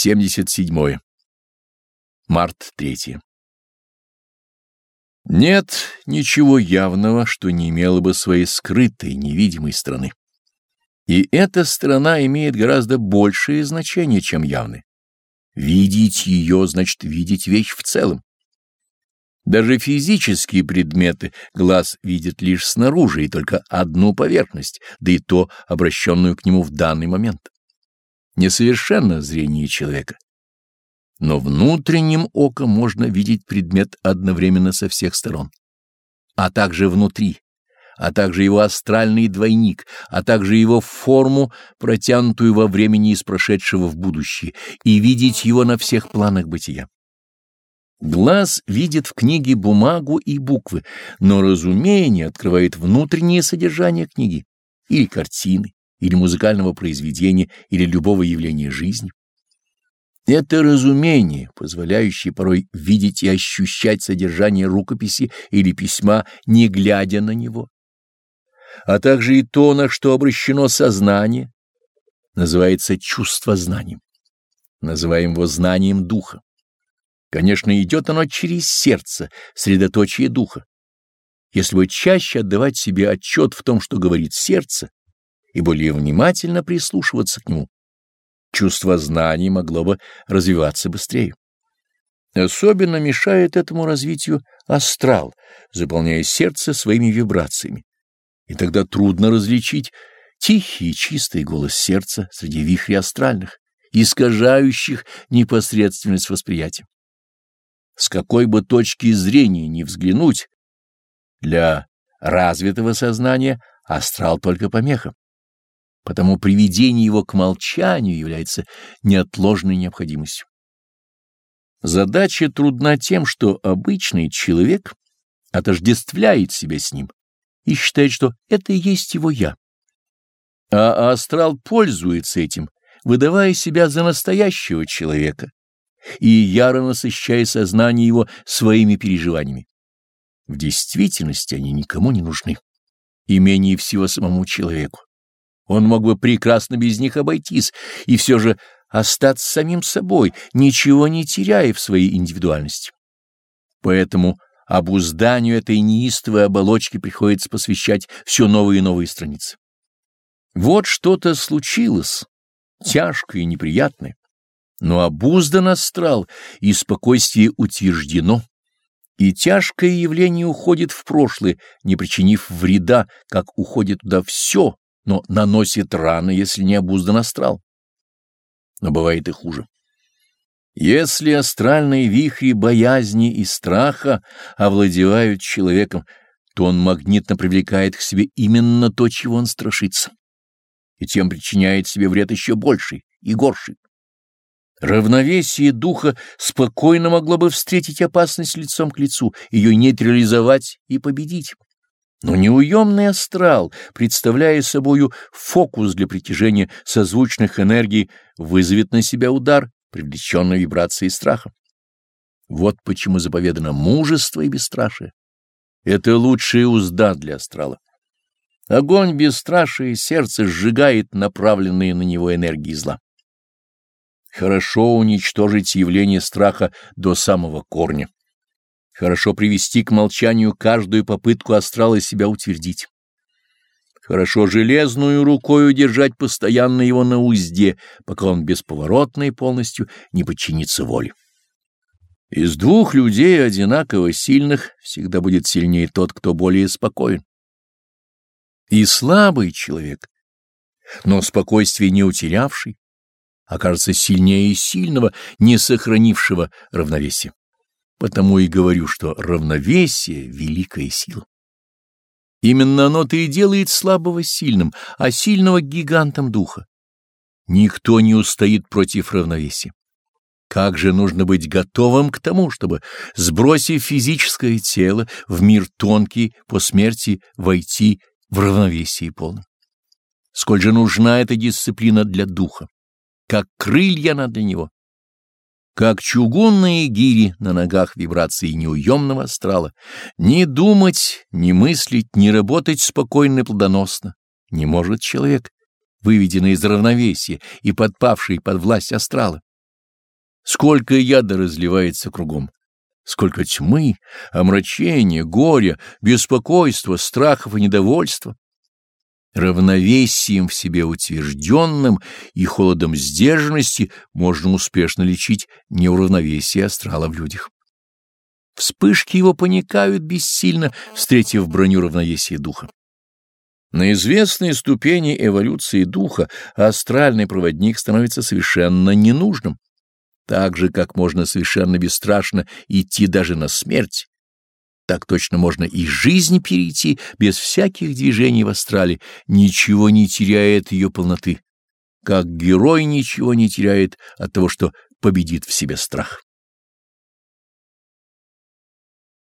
77. Март 3. Нет ничего явного, что не имело бы своей скрытой, невидимой стороны. И эта сторона имеет гораздо большее значение, чем явная. Видеть ее значит видеть вещь в целом. Даже физические предметы глаз видит лишь снаружи и только одну поверхность, да и то обращенную к нему в данный момент несовершенно зрение человека. Но внутренним оком можно видеть предмет одновременно со всех сторон, а также внутри, а также его астральный двойник, а также его форму, протянутую во времени из прошедшего в будущее, и видеть его на всех планах бытия. Глаз видит в книге бумагу и буквы, но разумение открывает внутреннее содержание книги или картины, или музыкального произведения, или любого явления жизни. Это разумение, позволяющее порой видеть и ощущать содержание рукописи или письма, не глядя на него, а также и то, на что обращено сознание, называется чувствознанием. Называем его знанием духа. Конечно, идет оно через сердце, средоточие духа. Если бы чаще отдавать себе отчет в том, что говорит сердце, и более внимательно прислушиваться к нему. Чувство знаний могло бы развиваться быстрее. Особенно мешает этому развитию астрал, заполняя сердце своими вибрациями. И тогда трудно различить тихий чистый голос сердца среди вихрей астральных, искажающих непосредственность восприятия. С какой бы точки зрения ни взглянуть, для развитого сознания астрал только помеха потому приведение его к молчанию является неотложной необходимостью. Задача трудна тем, что обычный человек отождествляет себя с ним и считает, что это и есть его «я». А астрал пользуется этим, выдавая себя за настоящего человека и яро насыщая сознание его своими переживаниями. В действительности они никому не нужны, и менее всего самому человеку. Он мог бы прекрасно без них обойтись и все же остаться самим собой, ничего не теряя в своей индивидуальности. Поэтому обузданию этой неистовой оболочки приходится посвящать все новые и новые страницы. Вот что-то случилось, тяжкое и неприятное, но обуздан астрал, и спокойствие утверждено, и тяжкое явление уходит в прошлое, не причинив вреда, как уходит туда все, но наносит раны, если не обуздан астрал. Но бывает и хуже. Если астральные вихри боязни и страха овладевают человеком, то он магнитно привлекает к себе именно то, чего он страшится, и тем причиняет себе вред еще больший и горший. Равновесие духа спокойно могло бы встретить опасность лицом к лицу, ее нейтрализовать и победить. Но неуемный астрал, представляя собою фокус для притяжения созвучных энергий, вызовет на себя удар, привлеченный вибрацией страха. Вот почему заповедано мужество и бесстрашие. Это лучшая узда для астрала. Огонь бесстрашия сердце сжигает направленные на него энергии зла. Хорошо уничтожить явление страха до самого корня. Хорошо привести к молчанию каждую попытку астрала себя утвердить. Хорошо железную рукой удержать постоянно его на узде, пока он бесповоротно и полностью не подчинится воле. Из двух людей одинаково сильных всегда будет сильнее тот, кто более спокоен. И слабый человек, но спокойствие не утерявший, окажется сильнее сильного, не сохранившего равновесия. Потому и говорю, что равновесие — великая сила. Именно оно-то и делает слабого сильным, а сильного гигантом духа. Никто не устоит против равновесия. Как же нужно быть готовым к тому, чтобы, сбросив физическое тело в мир тонкий, по смерти войти в равновесие полное? Сколь же нужна эта дисциплина для духа? Как крылья надо для него? Как чугунные гири на ногах вибрации неуемного астрала. Не думать, не мыслить, не работать спокойно и плодоносно не может человек, выведенный из равновесия и подпавший под власть астрала. Сколько яда разливается кругом, сколько тьмы, омрачения, горя, беспокойства, страхов и недовольства. Равновесием в себе утвержденным и холодом сдержанности можно успешно лечить неуравновесие астрала в людях. Вспышки его поникают бессильно, встретив броню равновесия духа. На известной ступени эволюции духа астральный проводник становится совершенно ненужным, так же, как можно совершенно бесстрашно идти даже на смерть. Так точно можно и жизнь перейти без всяких движений в астрале, ничего не теряя от ее полноты, как герой ничего не теряет от того, что победит в себе страх.